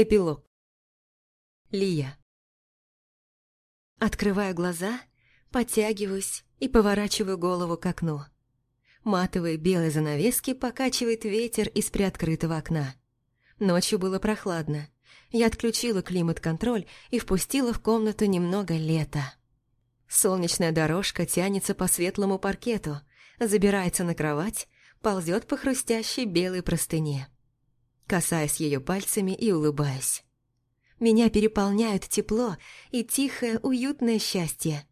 Эпилог. Лия. Открываю глаза, подтягиваюсь и поворачиваю голову к окну. Матовые белые занавески покачивает ветер из приоткрытого окна. Ночью было прохладно. Я отключила климат-контроль и впустила в комнату немного лета. Солнечная дорожка тянется по светлому паркету, забирается на кровать, ползет по хрустящей белой простыне касаясь ее пальцами и улыбаясь. Меня переполняют тепло и тихое, уютное счастье.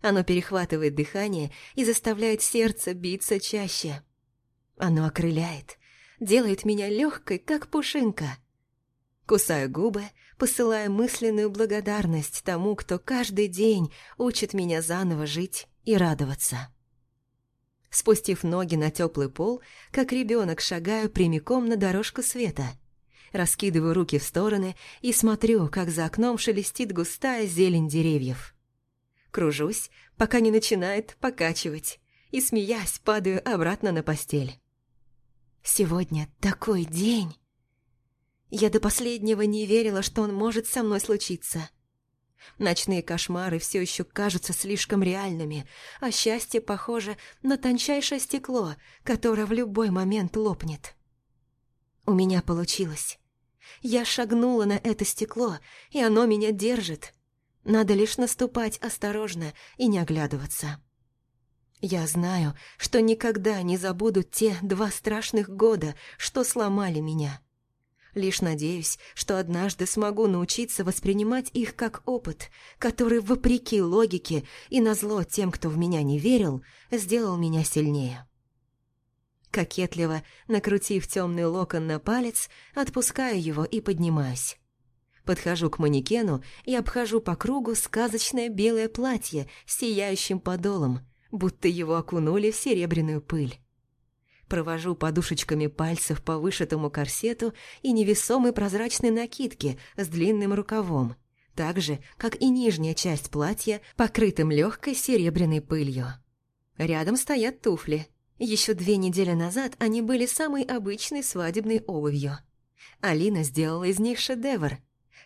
Оно перехватывает дыхание и заставляет сердце биться чаще. Оно окрыляет, делает меня легкой, как пушинка. Кусаю губы, посылая мысленную благодарность тому, кто каждый день учит меня заново жить и радоваться. Спустив ноги на теплый пол, как ребенок шагаю прямиком на дорожку света. Раскидываю руки в стороны и смотрю, как за окном шелестит густая зелень деревьев. Кружусь, пока не начинает покачивать, и, смеясь, падаю обратно на постель. Сегодня такой день. Я до последнего не верила, что он может со мной случиться. Ночные кошмары все еще кажутся слишком реальными, а счастье похоже на тончайшее стекло, которое в любой момент лопнет. У меня получилось. Я шагнула на это стекло, и оно меня держит. Надо лишь наступать осторожно и не оглядываться. Я знаю, что никогда не забуду те два страшных года, что сломали меня. Лишь надеюсь, что однажды смогу научиться воспринимать их как опыт, который, вопреки логике и назло тем, кто в меня не верил, сделал меня сильнее. Кокетливо, накрутив темный локон на палец, отпускаю его и поднимаюсь. Подхожу к манекену и обхожу по кругу сказочное белое платье с сияющим подолом, будто его окунули в серебряную пыль провожу подушечками пальцев по вышитому корсету и невесомой прозрачной накидке с длинным рукавом, так же, как и нижняя часть платья, покрытым легкой серебряной пылью. Рядом стоят туфли. Еще две недели назад они были самой обычной свадебной обувью. Алина сделала из них шедевр.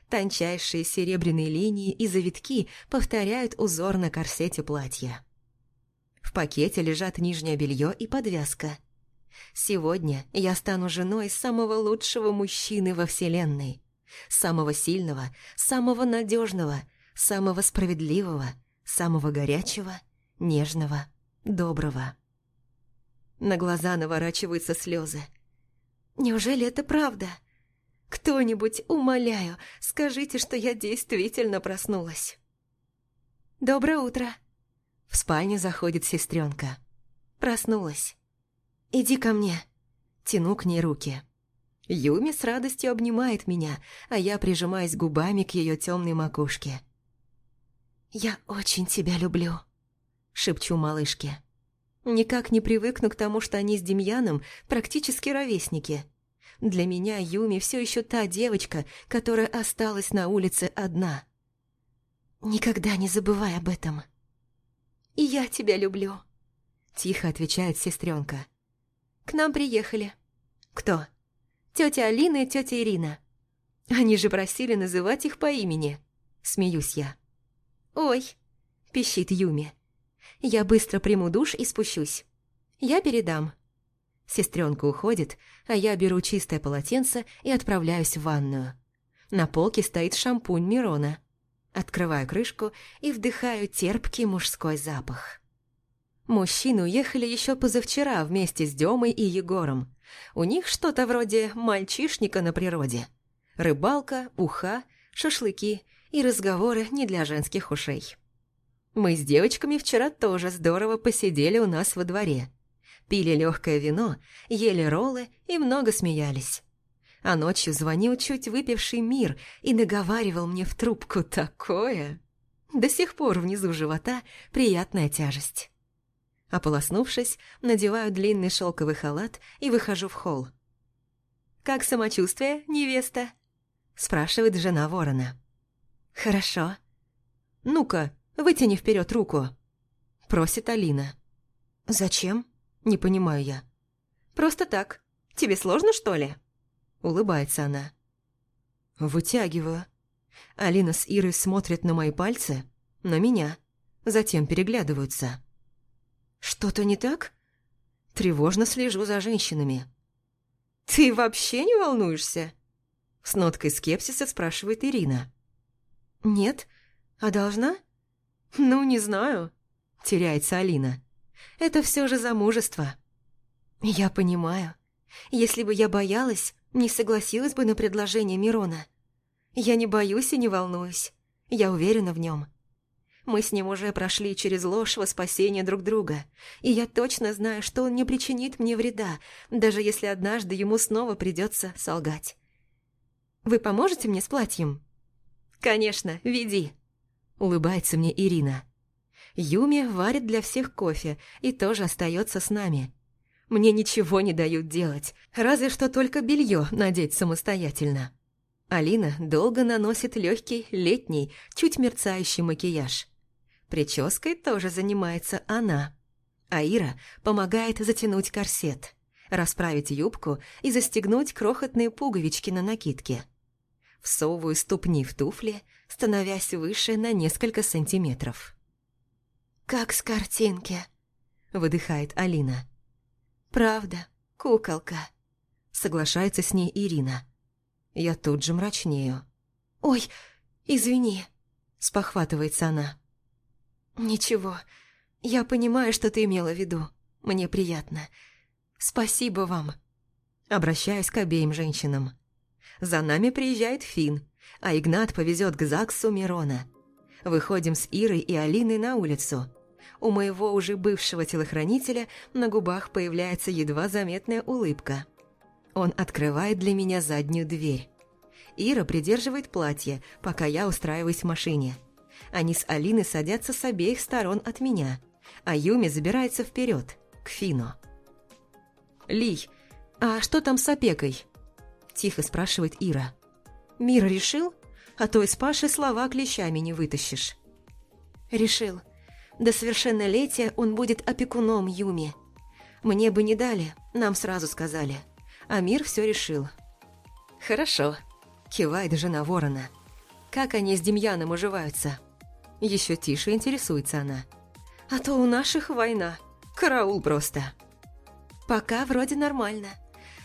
Тончайшие серебряные линии и завитки повторяют узор на корсете платья. В пакете лежат нижнее белье и подвязка. Сегодня я стану женой самого лучшего мужчины во Вселенной. Самого сильного, самого надежного, самого справедливого, самого горячего, нежного, доброго. На глаза наворачиваются слезы. Неужели это правда? Кто-нибудь, умоляю, скажите, что я действительно проснулась. Доброе утро. В спальню заходит сестренка. Проснулась. «Иди ко мне». Тяну к ней руки. Юми с радостью обнимает меня, а я прижимаюсь губами к ее темной макушке. «Я очень тебя люблю», — шепчу малышке. Никак не привыкну к тому, что они с Демьяном практически ровесники. Для меня Юми все еще та девочка, которая осталась на улице одна. Никогда не забывай об этом. «И я тебя люблю», — тихо отвечает сестренка. К нам приехали. Кто? Тетя Алина и тетя Ирина. Они же просили называть их по имени. Смеюсь я. Ой, пищит Юми. Я быстро приму душ и спущусь. Я передам. Сестренка уходит, а я беру чистое полотенце и отправляюсь в ванную. На полке стоит шампунь Мирона. Открываю крышку и вдыхаю терпкий мужской запах. Мужчины уехали еще позавчера вместе с Демой и Егором. У них что-то вроде мальчишника на природе. Рыбалка, уха, шашлыки и разговоры не для женских ушей. Мы с девочками вчера тоже здорово посидели у нас во дворе. Пили легкое вино, ели роллы и много смеялись. А ночью звонил чуть выпивший мир и наговаривал мне в трубку такое. До сих пор внизу живота приятная тяжесть. Ополоснувшись, надеваю длинный шелковый халат и выхожу в холл. «Как самочувствие, невеста?» – спрашивает жена ворона. «Хорошо». «Ну-ка, вытяни вперед руку», – просит Алина. «Зачем?» – не понимаю я. «Просто так. Тебе сложно, что ли?» – улыбается она. Вытягиваю. Алина с Ирой смотрят на мои пальцы, на меня, затем переглядываются. Что-то не так? Тревожно слежу за женщинами. «Ты вообще не волнуешься?» С ноткой скепсиса спрашивает Ирина. «Нет? А должна?» «Ну, не знаю», – теряется Алина. «Это все же замужество». «Я понимаю. Если бы я боялась, не согласилась бы на предложение Мирона. Я не боюсь и не волнуюсь. Я уверена в нем. Мы с ним уже прошли через ложь во спасение друг друга, и я точно знаю, что он не причинит мне вреда, даже если однажды ему снова придется солгать. «Вы поможете мне с платьем?» «Конечно, веди», — улыбается мне Ирина. Юми варит для всех кофе и тоже остается с нами. Мне ничего не дают делать, разве что только белье надеть самостоятельно. Алина долго наносит легкий летний, чуть мерцающий макияж. Прической тоже занимается она. А Ира помогает затянуть корсет, расправить юбку и застегнуть крохотные пуговички на накидке. Всовываю ступни в туфли, становясь выше на несколько сантиметров. «Как с картинки», — выдыхает Алина. «Правда, куколка», — соглашается с ней Ирина. Я тут же мрачнею. «Ой, извини», — спохватывается она. «Ничего, я понимаю, что ты имела в виду. Мне приятно. Спасибо вам». Обращаюсь к обеим женщинам. За нами приезжает Фин, а Игнат повезет к ЗАГСу Мирона. Выходим с Ирой и Алиной на улицу. У моего уже бывшего телохранителя на губах появляется едва заметная улыбка. Он открывает для меня заднюю дверь. Ира придерживает платье, пока я устраиваюсь в машине. Они с Алиной садятся с обеих сторон от меня, а Юми забирается вперед, к Фину. «Лий, а что там с опекой?» – тихо спрашивает Ира. «Мир решил? А то из Паши слова клещами не вытащишь». «Решил. До совершеннолетия он будет опекуном Юми. Мне бы не дали, нам сразу сказали. А мир все решил». «Хорошо», – кивает жена ворона. «Как они с Демьяном уживаются?» Еще тише интересуется она. «А то у наших война. Караул просто». «Пока вроде нормально.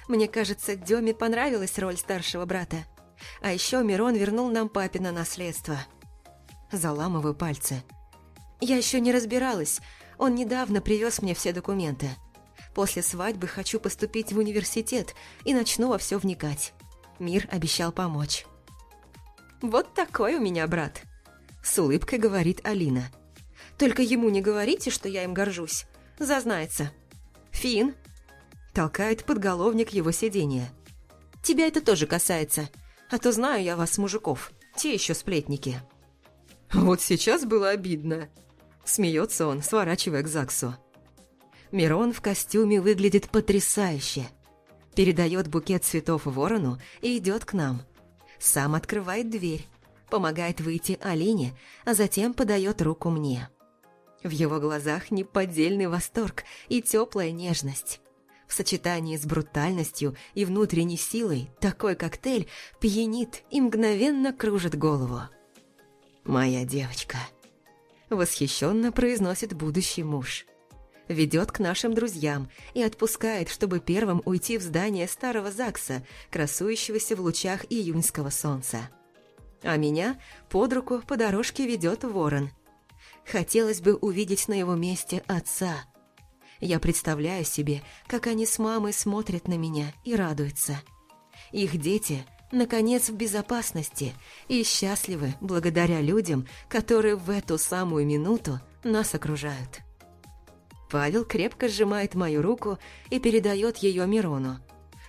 Мне кажется, Деме понравилась роль старшего брата. А еще Мирон вернул нам папина наследство». Заламываю пальцы. «Я еще не разбиралась. Он недавно привез мне все документы. После свадьбы хочу поступить в университет и начну во все вникать. Мир обещал помочь». «Вот такой у меня брат», с улыбкой говорит Алина. «Только ему не говорите, что я им горжусь. Зазнается». «Фин!» Толкает подголовник его сиденья. «Тебя это тоже касается. А то знаю я вас, мужиков. Те еще сплетники». «Вот сейчас было обидно». Смеется он, сворачивая к ЗАГСу. Мирон в костюме выглядит потрясающе. Передает букет цветов ворону и идет к нам. Сам открывает дверь помогает выйти Алине, а затем подает руку мне. В его глазах неподдельный восторг и теплая нежность. В сочетании с брутальностью и внутренней силой такой коктейль пьянит и мгновенно кружит голову. «Моя девочка», – восхищенно произносит будущий муж. Ведет к нашим друзьям и отпускает, чтобы первым уйти в здание старого ЗАГСа, красующегося в лучах июньского солнца а меня под руку по дорожке ведет ворон. Хотелось бы увидеть на его месте отца. Я представляю себе, как они с мамой смотрят на меня и радуются. Их дети, наконец, в безопасности и счастливы благодаря людям, которые в эту самую минуту нас окружают. Павел крепко сжимает мою руку и передает ее Мирону.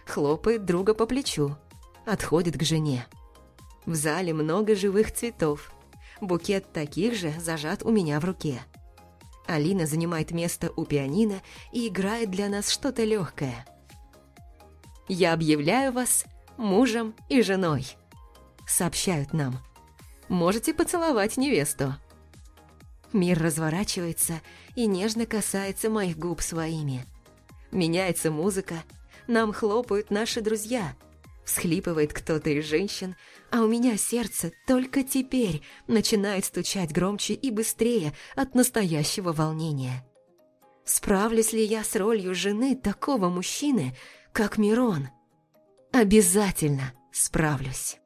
Хлопает друга по плечу. Отходит к жене. В зале много живых цветов. Букет таких же зажат у меня в руке. Алина занимает место у пианино и играет для нас что-то легкое. «Я объявляю вас мужем и женой», — сообщают нам. «Можете поцеловать невесту». Мир разворачивается и нежно касается моих губ своими. Меняется музыка, нам хлопают наши друзья — Всхлипывает кто-то из женщин, а у меня сердце только теперь начинает стучать громче и быстрее от настоящего волнения. Справлюсь ли я с ролью жены такого мужчины, как Мирон? Обязательно справлюсь.